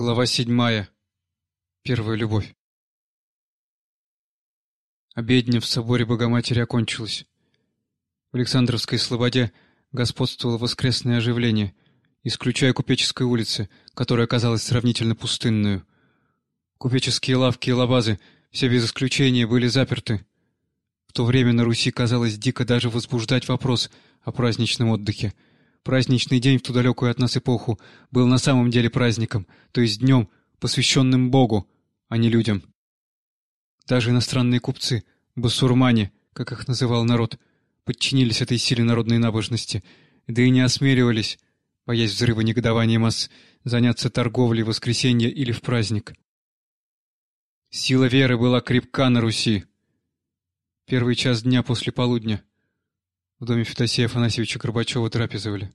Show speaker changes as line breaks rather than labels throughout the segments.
Глава седьмая. Первая любовь. Обедня в соборе Богоматери окончилась. В Александровской слободе господствовало воскресное оживление, исключая Купеческой улицы, которая оказалась сравнительно пустынную. Купеческие лавки и лабазы, все без исключения, были заперты. В то время на Руси казалось дико даже возбуждать вопрос о праздничном отдыхе — Праздничный день в ту далекую от нас эпоху был на самом деле праздником, то есть днем, посвященным Богу, а не людям. Даже иностранные купцы, басурмане, как их называл народ, подчинились этой силе народной набожности, да и не осмеливались, боясь взрыва негодования масс, заняться торговлей в воскресенье или в праздник. Сила веры была крепка на Руси. Первый час дня после полудня — в доме Федосея Афанасьевича Горбачева трапезовали.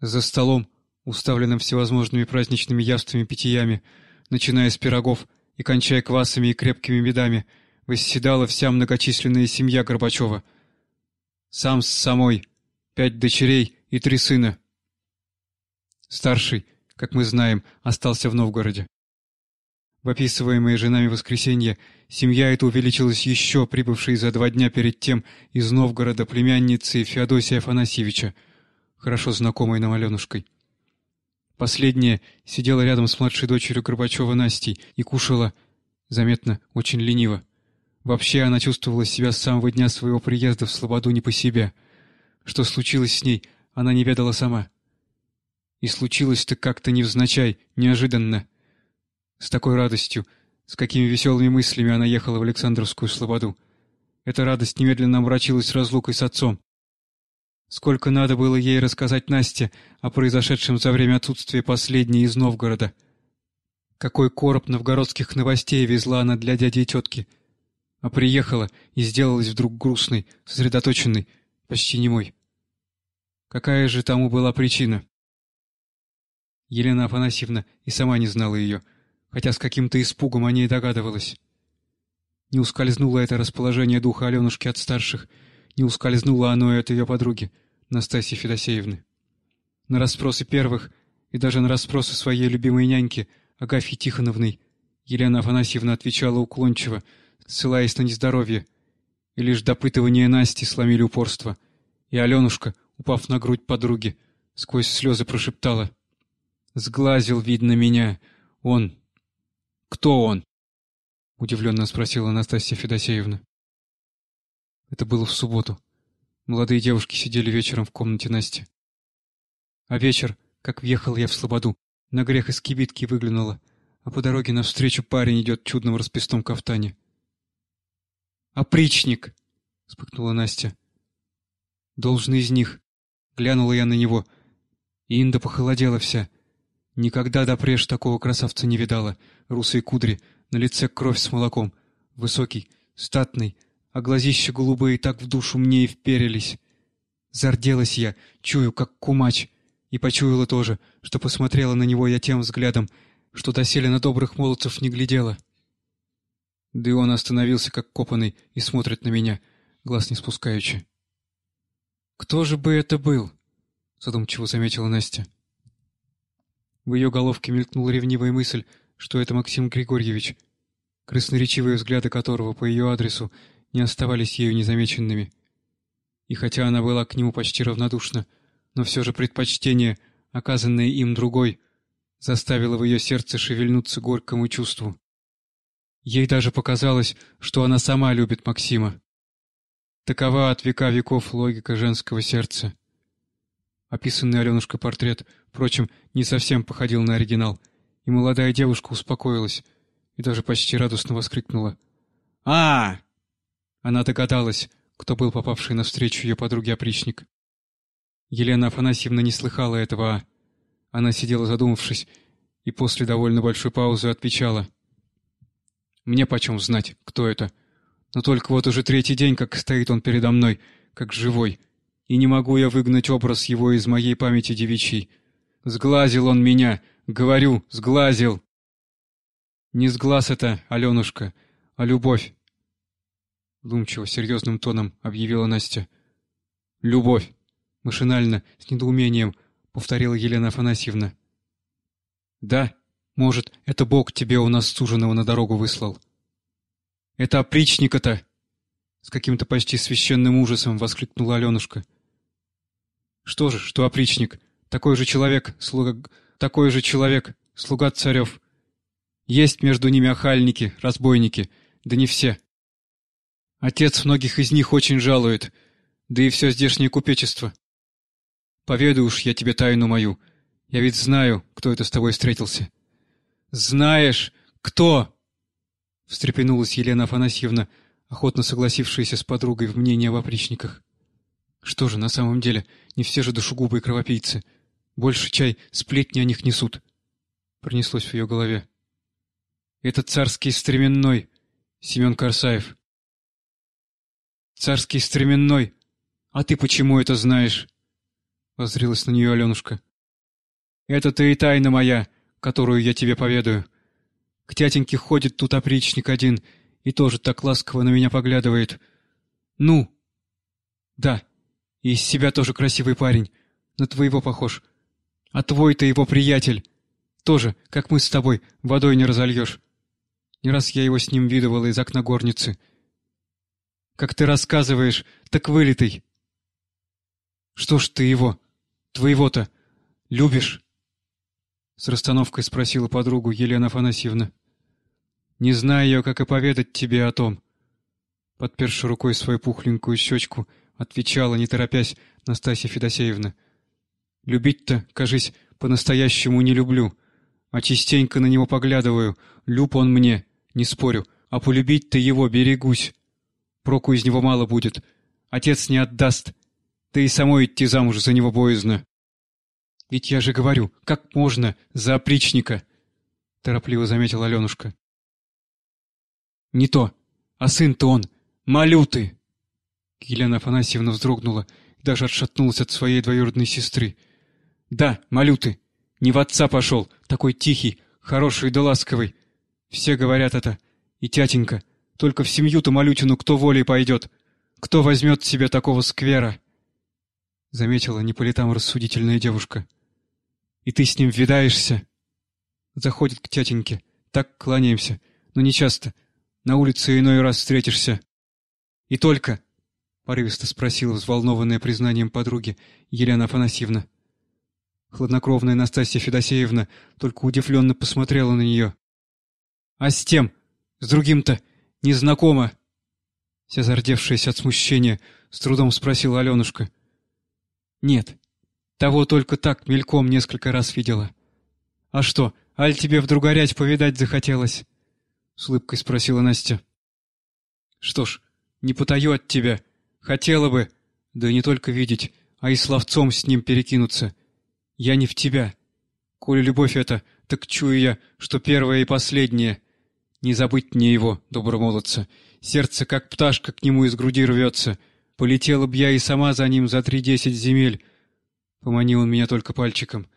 За столом, уставленным всевозможными праздничными явствами питьями, начиная с пирогов и кончая квасами и крепкими медами, восседала вся многочисленная семья Горбачева. Сам с самой, пять дочерей и три сына. Старший, как мы знаем, остался в Новгороде. В описываемое женами воскресенье семья эта увеличилась еще, прибывшей за два дня перед тем из Новгорода племянницы Феодосия Афанасьевича, хорошо знакомой нам Аленушкой. Последняя сидела рядом с младшей дочерью Горбачева Настей и кушала, заметно, очень лениво. Вообще она чувствовала себя с самого дня своего приезда в Слободу не по себе. Что случилось с ней, она не ведала сама. И случилось-то как-то невзначай, неожиданно — с такой радостью, с какими веселыми мыслями она ехала в Александровскую Слободу. Эта радость немедленно омрачилась разлукой с отцом. Сколько надо было ей рассказать Насте о произошедшем за время отсутствия последней из Новгорода. Какой короб новгородских новостей везла она для дяди и тетки. А приехала и сделалась вдруг грустной, сосредоточенной, почти немой. Какая же тому была причина? Елена Афанасьевна и сама не знала ее — хотя с каким-то испугом о ней догадывалась. Не ускользнуло это расположение духа Аленушки от старших, не ускользнуло оно и от ее подруги, Настасьи Федосеевны. На расспросы первых и даже на расспросы своей любимой няньки, Агафьи Тихоновной, Елена Афанасьевна отвечала уклончиво, ссылаясь на нездоровье, и лишь допытывания Насти сломили упорство, и Аленушка, упав на грудь подруги, сквозь слезы прошептала «Сглазил, видно, меня, он, «Кто он?» — удивленно спросила Анастасия Федосеевна. Это было в субботу. Молодые девушки сидели вечером в комнате Насти. А вечер, как въехал я в Слободу, на грех из кибитки выглянула, а по дороге навстречу парень идет в чудном расписном кафтане. «Опричник!» — вспыхнула Настя. «Должный из них!» — глянула я на него. И Инда похолодела вся — Никогда допреж такого красавца не видала. Русые кудри, на лице кровь с молоком. Высокий, статный, а глазища голубые так в душу мне и вперились. Зарделась я, чую, как кумач, и почуяла тоже, что посмотрела на него я тем взглядом, что доселе на добрых молодцев не глядела. Да и он остановился, как копанный, и смотрит на меня, глаз не спускаючи. «Кто же бы это был?» — задумчиво заметила Настя. — в ее головке мелькнула ревнивая мысль, что это Максим Григорьевич, красноречивые взгляды которого по ее адресу не оставались ею незамеченными. И хотя она была к нему почти равнодушна, но все же предпочтение, оказанное им другой, заставило в ее сердце шевельнуться горькому чувству. Ей даже показалось, что она сама любит Максима. Такова от века веков логика женского сердца. Описанный Аленушкой портрет, впрочем, не совсем походил на оригинал, и молодая девушка успокоилась и даже почти радостно воскликнула. а, Она догадалась, кто был попавший навстречу ее подруге опричник. Елена Афанасьевна не слыхала этого «а». Она сидела задумавшись, и после довольно большой паузы отвечала. «Мне почем знать, кто это? Но только вот уже третий день, как стоит он передо мной, как живой, и не могу я выгнать образ его из моей памяти девичьей. Сглазил он меня, говорю, сглазил. Не сглаз это, Аленушка, а любовь. Думчиво, серьезным тоном объявила Настя. Любовь. Машинально, с недоумением, повторила Елена Афанасьевна. Да, Может, это Бог тебе у нас суженого на дорогу выслал. Это опричника-то! С каким-то почти священным ужасом воскликнула Аленушка. Что же, что опричник? Такой же человек, слуга... Такой же человек, слуга царев. Есть между ними охальники, разбойники, да не все. Отец многих из них очень жалует, да и все здешнее купечество. Поведу уж я тебе тайну мою. Я ведь знаю, кто это с тобой встретился. Знаешь, кто? Встрепенулась Елена Афанасьевна, охотно согласившаяся с подругой в мнении об опричниках. Что же, на самом деле, не все же душегубы и кровопийцы. Больше чай сплетни о них несут. Пронеслось в ее голове. Это царский стременной, Семен Корсаев. Царский стременной. А ты почему это знаешь? Воззрилась на нее Аленушка. Это-то и тайна моя, которую я тебе поведаю. К тятеньке ходит тут опричник один и тоже так ласково на меня поглядывает. Ну? Да, и из себя тоже красивый парень, на твоего похож. А твой-то его приятель. Тоже, как мы с тобой, водой не разольешь. Не раз я его с ним видывала из окна горницы. Как ты рассказываешь, так вылитый. Что ж ты его, твоего-то, любишь? С расстановкой спросила подругу Елена Афанасьевна. Не знаю я, как и поведать тебе о том. Подперши рукой свою пухленькую щечку, отвечала, не торопясь, Настасья Федосеевна. Любить-то, кажись, по-настоящему не люблю, а частенько на него поглядываю, люб он мне, не спорю, а полюбить-то его берегусь. Проку из него мало будет. Отец не отдаст. Да и самой идти замуж за него боязно. Ведь я же говорю, как можно за опричника? Торопливо заметила Аленушка. Не то. А сын-то он. Молю ты. Елена Афанасьевна вздрогнула и даже отшатнулась от своей двоюродной сестры. Да, молю ты. Не в отца пошел, такой тихий, хороший да ласковый. Все говорят это. И тятенька. Только в семью-то малютину кто волей пойдет. Кто возьмет себе такого сквера? Заметила не по летам рассудительная девушка. И ты с ним видаешься? Заходит к тятеньке. Так кланяемся. Но не часто. На улице иной раз встретишься. И только... Порывисто спросила взволнованная признанием подруги Елена Афанасьевна. Хладнокровная Настасья Федосеевна только удивленно посмотрела на нее. А с тем, с другим-то, незнакомо. Вся зардевшаяся от смущения, с трудом спросила Аленушка. Нет, того только так мельком несколько раз видела. А что, аль тебе вдруг горять повидать захотелось? С улыбкой спросила Настя. Что ж, не потаю от тебя. Хотела бы, да не только видеть, а и словцом с ним перекинуться. Я не в тебя. Коли любовь это, так чую я, что первое и последнее — не забыть мне его, добромолодца. Сердце, как пташка, к нему из груди рвется. Полетела б я и сама за ним за три десять земель. Поманил он меня только пальчиком.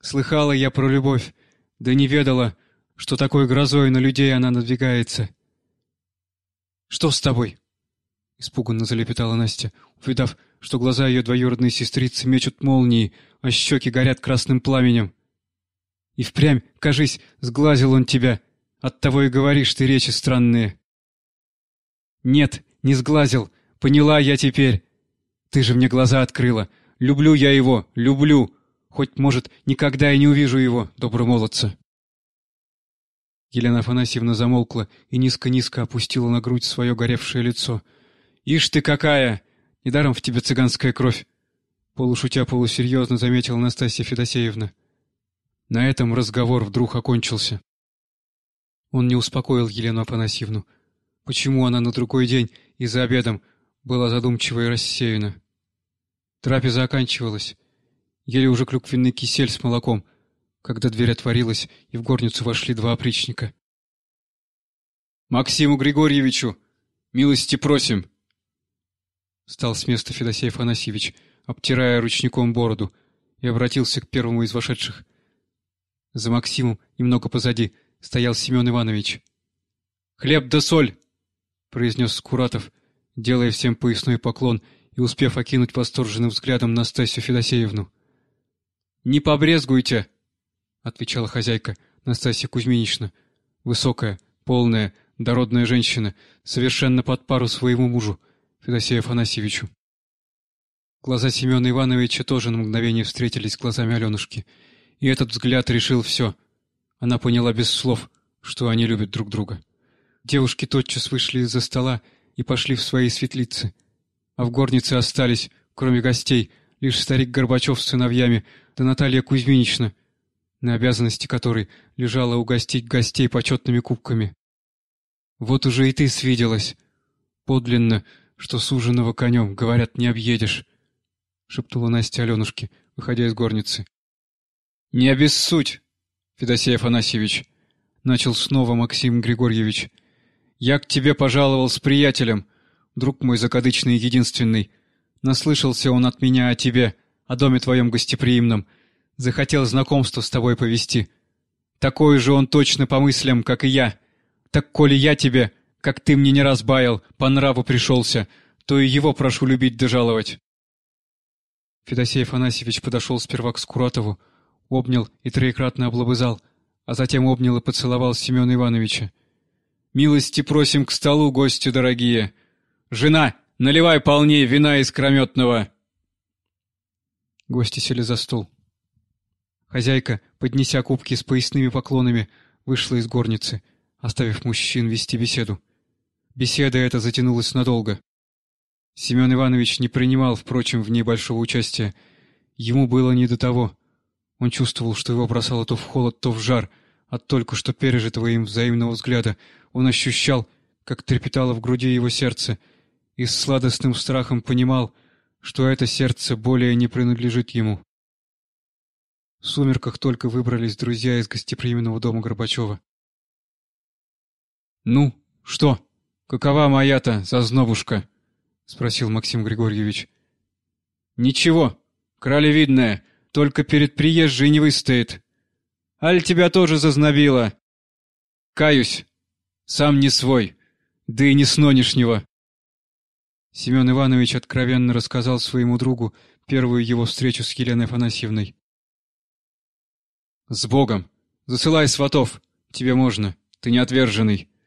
Слыхала я про любовь, да не ведала, что такой грозой на людей она надвигается. «Что с тобой?» — испуганно залепетала Настя, увидав, что глаза ее двоюродной сестрицы мечут молнии, а щеки горят красным пламенем. «И впрямь, кажись, сглазил он тебя!» Оттого и говоришь ты речи странные. Нет, не сглазил. Поняла я теперь. Ты же мне глаза открыла. Люблю я его, люблю. Хоть, может, никогда и не увижу его, добромолодца. Елена Афанасьевна замолкла и низко-низко опустила на грудь свое горевшее лицо. «Ишь ты какая! Недаром в тебе цыганская кровь!» Полушутя полусерьезно заметила Настасья Федосеевна. На этом разговор вдруг окончился. Он не успокоил Елену Афанасьевну. Почему она на другой день и за обедом была задумчива и рассеяна? Трапеза оканчивалась. Ели уже клюквенный кисель с молоком, когда дверь отворилась, и в горницу вошли два опричника. «Максиму Григорьевичу! Милости просим!» Встал с места Федосей Афанасьевич, обтирая ручником бороду, и обратился к первому из вошедших. За Максимом, немного позади, — стоял Семен Иванович. «Хлеб да соль!» — произнес Скуратов, делая всем поясной поклон и успев окинуть восторженным взглядом Настасью Федосеевну. «Не побрезгуйте!» — отвечала хозяйка, Настасья Кузьминична. Высокая, полная, дородная женщина, совершенно под пару своему мужу, Федосею Афанасьевичу. Глаза Семена Ивановича тоже на мгновение встретились с глазами Аленушки. И этот взгляд решил все. Она поняла без слов, что они любят друг друга. Девушки тотчас вышли из-за стола и пошли в свои светлицы. А в горнице остались, кроме гостей, лишь старик Горбачев с сыновьями, да Наталья Кузьминична, на обязанности которой лежало угостить гостей почетными кубками. Вот уже и ты свиделась. Подлинно, что суженого конем, говорят, не объедешь, — шептала Настя Аленушке, выходя из горницы. — Не обессудь, Федосей Афанасьевич, — начал снова Максим Григорьевич. — Я к тебе пожаловал с приятелем, друг мой закадычный и единственный. Наслышался он от меня о тебе, о доме твоем гостеприимном. Захотел знакомство с тобой повести. Такой же он точно по мыслям, как и я. Так коли я тебе, как ты мне не раз баял, по нраву пришелся, то и его прошу любить да жаловать. Федосей Афанасьевич подошел сперва к Скуратову, обнял и троекратно облобызал, а затем обнял и поцеловал Семена Ивановича. «Милости просим к столу, гости дорогие! Жена, наливай полнее вина искрометного!» Гости сели за стол. Хозяйка, поднеся кубки с поясными поклонами, вышла из горницы, оставив мужчин вести беседу. Беседа эта затянулась надолго. Семен Иванович не принимал, впрочем, в ней большого участия. Ему было не до того. Он чувствовал, что его бросало то в холод, то в жар. От только что пережитого им взаимного взгляда он ощущал, как трепетало в груди его сердце, и с сладостным страхом понимал, что это сердце более не принадлежит ему. В сумерках только выбрались друзья из гостеприимного дома Горбачева. «Ну, что, какова моя-то зазнобушка?» — спросил Максим Григорьевич. «Ничего, кралевидная, только перед приезжей не выстоит. Аль тебя тоже зазнобило?» «Каюсь, сам не свой, да и не с нонешнего». Семен Иванович откровенно рассказал своему другу первую его встречу с Еленой Афанасьевной. «С Богом! Засылай сватов! Тебе можно, ты не отверженный!» —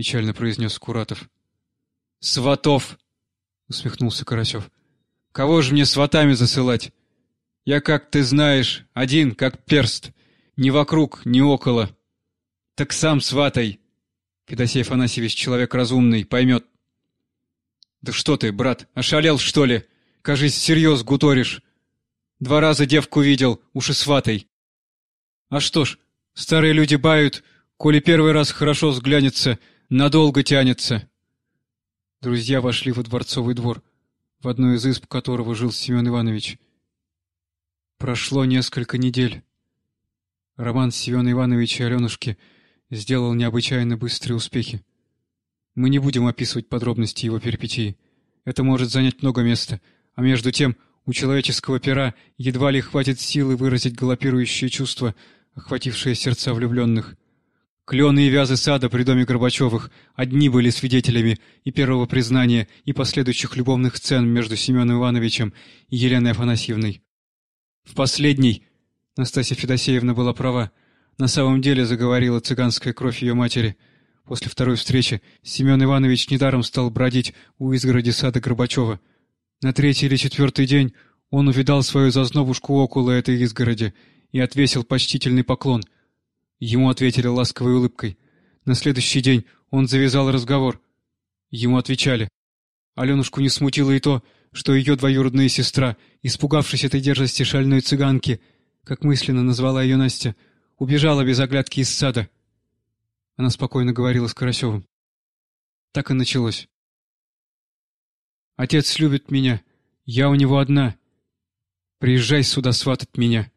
печально произнес Куратов. «Сватов!» — усмехнулся Карасев. «Кого же мне сватами засылать? Я, как ты знаешь, один, как перст, ни вокруг, ни около. Так сам сватай!» Федосей Афанасьевич человек разумный, поймет. «Да что ты, брат, ошалел, что ли? Кажись, всерьез гуторишь. Два раза девку видел, уж и сватай. А что ж, старые люди бают, коли первый раз хорошо взглянется, надолго тянется». Друзья вошли во дворцовый двор, в одну из изб которого жил Семен Иванович. Прошло несколько недель. Роман Семена Ивановича и Аленушки сделал необычайно быстрые успехи. Мы не будем описывать подробности его перипетий. Это может занять много места, а между тем у человеческого пера едва ли хватит силы выразить галопирующие чувства, охватившие сердца влюбленных. Клены и вязы сада при доме Горбачевых одни были свидетелями и первого признания, и последующих любовных сцен между Семеном Ивановичем и Еленой Афанасьевной. В последней Настасья Федосеевна была права. На самом деле заговорила цыганская кровь ее матери — После второй встречи Семен Иванович недаром стал бродить у изгороди сада Горбачева. На третий или четвертый день он увидал свою зазнобушку около этой изгороди и отвесил почтительный поклон. Ему ответили ласковой улыбкой. На следующий день он завязал разговор. Ему отвечали. Аленушку не смутило и то, что ее двоюродная сестра, испугавшись этой дерзости шальной цыганки, как мысленно назвала ее Настя, убежала без оглядки из сада. Она спокойно говорила с Карасевым. Так и началось. Отец любит меня. Я у него одна. Приезжай сюда сватать меня.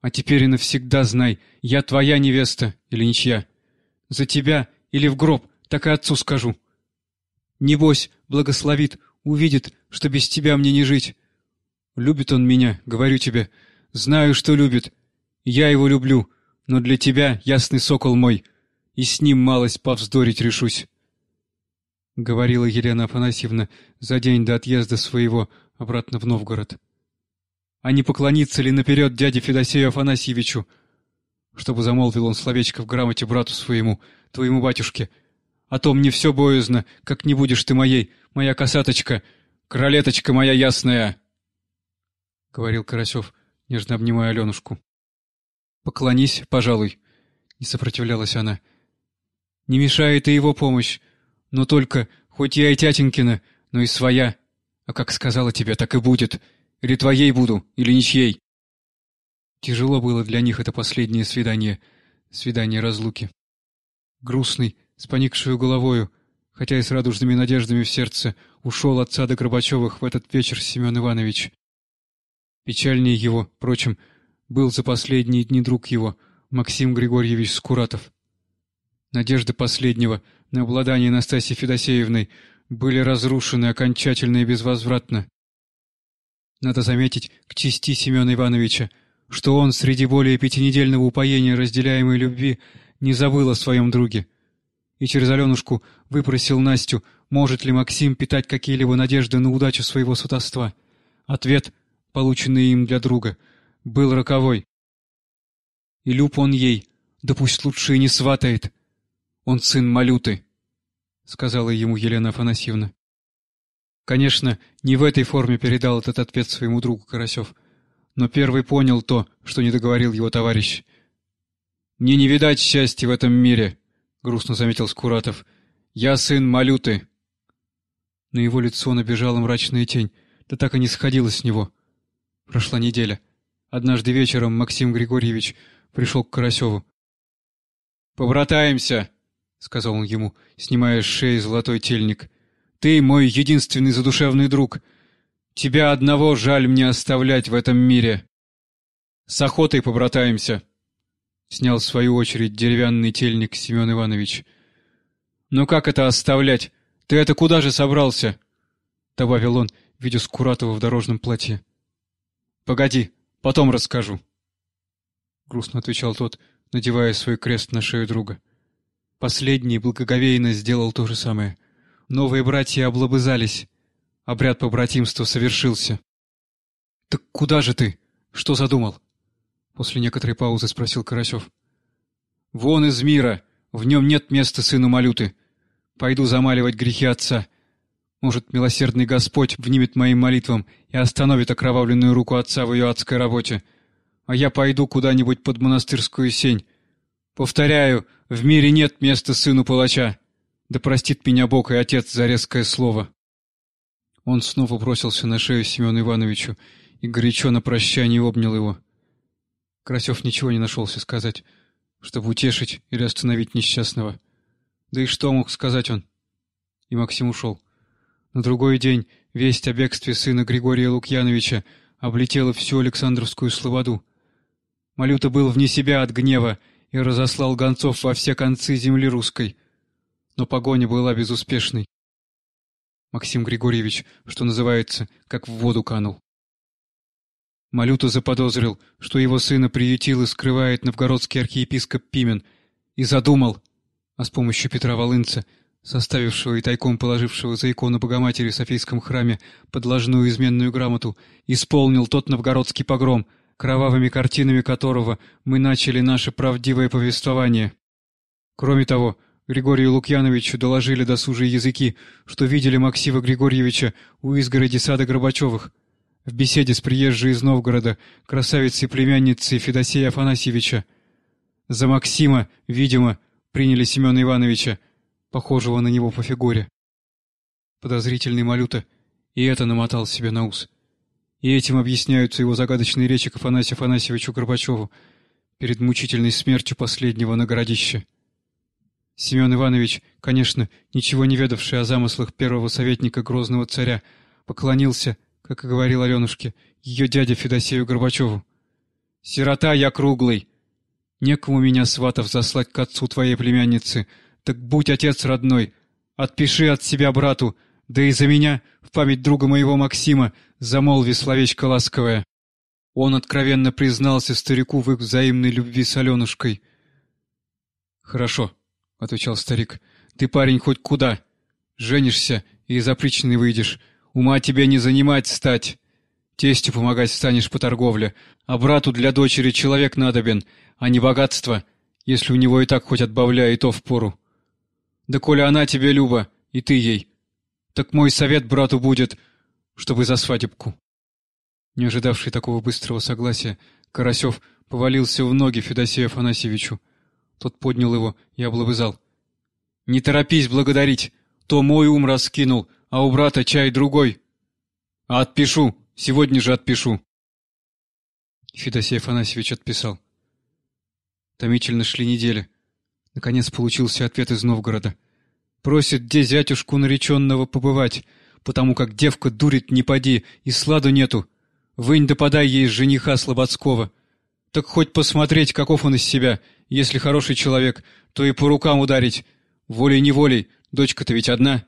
А теперь и навсегда знай, я твоя невеста или ничья. За тебя или в гроб, так и отцу скажу. Небось, благословит, увидит, что без тебя мне не жить. Любит он меня, говорю тебе. Знаю, что любит. Я его люблю, но для тебя, ясный сокол мой, — и с ним малость повздорить решусь. — говорила Елена Афанасьевна за день до отъезда своего обратно в Новгород. — А не поклониться ли наперед дяде Федосею Афанасьевичу? чтобы замолвил он словечко в грамоте брату своему, твоему батюшке. А то мне все боязно, как не будешь ты моей, моя косаточка, кролеточка моя ясная!» — говорил Карасев, нежно обнимая Аленушку. «Поклонись, пожалуй», — не сопротивлялась она. «Не мешает и его помощь, но только, хоть я и тятенькина, но и своя. А как сказала тебе, так и будет. Или твоей буду, или ничьей». Тяжело было для них это последнее свидание, свидание разлуки. Грустный, с поникшую головою, хотя и с радужными надеждами в сердце, ушел от сада Горбачевых в этот вечер Семен Иванович. Печальнее его, впрочем, был за последние дни друг его, Максим Григорьевич Скуратов. Надежды последнего на обладание Настасьей Федосеевной были разрушены окончательно и безвозвратно. Надо заметить к чести Семена Ивановича, что он среди более пятинедельного упоения разделяемой любви не забыл о своем друге. И через Аленушку выпросил Настю, может ли Максим питать какие-либо надежды на удачу своего сватовства. Ответ, полученный им для друга, был роковой. И люб он ей, да пусть лучше и не сватает. Он сын Малюты, — сказала ему Елена Афанасьевна. Конечно, не в этой форме передал этот ответ своему другу Карасев — но первый понял то, что не договорил его товарищ. «Мне не видать счастья в этом мире», — грустно заметил Скуратов. «Я сын Малюты». На его лицо набежала мрачная тень, да так и не сходила с него. Прошла неделя. Однажды вечером Максим Григорьевич пришел к Карасеву. «Побратаемся», — сказал он ему, снимая с шеи золотой тельник. «Ты мой единственный задушевный друг». Тебя одного жаль мне оставлять в этом мире. С охотой побратаемся. Снял в свою очередь деревянный тельник Семен Иванович. Ну как это оставлять? Ты это куда же собрался? Добавил он, видя Скуратова в дорожном платье. Погоди, потом расскажу. Грустно отвечал тот, надевая свой крест на шею друга. Последний благоговейно сделал то же самое. Новые братья облобызались, Обряд побратимства совершился. — Так куда же ты? Что задумал? После некоторой паузы спросил Карасев. — Вон из мира! В нем нет места сыну Малюты. Пойду замаливать грехи отца. Может, милосердный Господь внимет моим молитвам и остановит окровавленную руку отца в ее адской работе. А я пойду куда-нибудь под монастырскую сень. Повторяю, в мире нет места сыну палача. Да простит меня Бог и Отец за резкое слово. Он снова бросился на шею Семену Ивановичу и горячо на прощание обнял его. Красев ничего не нашелся сказать, чтобы утешить или остановить несчастного. Да и что мог сказать он? И Максим ушел. На другой день весть о бегстве сына Григория Лукьяновича облетела всю Александровскую слободу. Малюта был вне себя от гнева и разослал гонцов во все концы земли русской. Но погоня была безуспешной. Максим Григорьевич, что называется, как в воду канул. Малюта заподозрил, что его сына приютил и скрывает новгородский архиепископ Пимен, и задумал, а с помощью Петра Волынца, составившего и тайком положившего за икону Богоматери в Софийском храме подложную изменную грамоту, исполнил тот новгородский погром, кровавыми картинами которого мы начали наше правдивое повествование. Кроме того, Григорию Лукьяновичу доложили досужие языки, что видели Максима Григорьевича у изгороди сада Горбачевых. В беседе с приезжей из Новгорода, красавицей-племянницей Федосея Афанасьевича. За Максима, видимо, приняли Семена Ивановича, похожего на него по фигуре. Подозрительный Малюта и это намотал себе на ус. И этим объясняются его загадочные речи к Афанасию Афанасьевичу Горбачеву перед мучительной смертью последнего на городище. Семен Иванович, конечно, ничего не ведавший о замыслах первого советника грозного царя, поклонился, как и говорил Аленушке, ее дяде Федосею Горбачеву. «Сирота я круглый! Некому меня, сватов, заслать к отцу твоей племянницы, так будь отец родной, отпиши от себя брату, да и за меня, в память друга моего Максима, замолви словечко ласковое». Он откровенно признался старику в их взаимной любви с Аленушкой. «Хорошо», — отвечал старик. — Ты, парень, хоть куда? Женишься и из опричнины выйдешь. Ума тебе не занимать стать. Тестю помогать станешь по торговле, а брату для дочери человек надобен, а не богатство, если у него и так хоть отбавляй, и то впору. Да коли она тебе, Люба, и ты ей, так мой совет брату будет, чтобы за свадебку». Не ожидавший такого быстрого согласия, Карасев повалился в ноги Федосею Афанасьевичу. Тот поднял его и облобызал. «Не торопись благодарить, то мой ум раскинул, а у брата чай другой. Отпишу, сегодня же отпишу». Федосей Афанасьевич отписал. Томительно шли недели. Наконец получился ответ из Новгорода. Просит где зятюшку нареченного побывать, потому как девка дурит не поди, и сладу нету. Вынь да подай ей жениха Слободского. Так хоть посмотреть, каков он из себя. Если хороший человек, то и по рукам ударить. Волей-неволей, дочка-то ведь одна.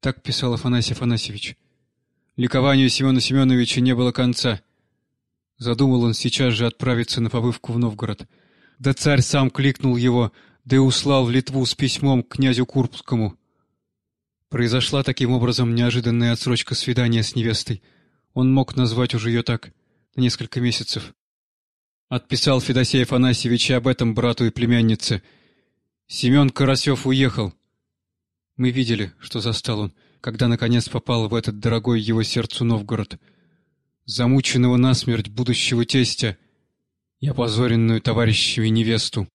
Так писал Афанасий Афанасьевич. Ликованию Семена Семеновича не было конца. Задумал он сейчас же отправиться на побывку в Новгород. Да царь сам кликнул его, да и услал в Литву с письмом к князю Курбскому. Произошла таким образом неожиданная отсрочка свидания с невестой. Он мог назвать уже ее так, на несколько месяцев. Отписал Федосей Афанасьевич об этом брату и племяннице. Семен Карасев уехал. Мы видели, что застал он, когда наконец попал в этот дорогой его сердцу Новгород. Замученного насмерть будущего тестя и опозоренную товарищами невесту.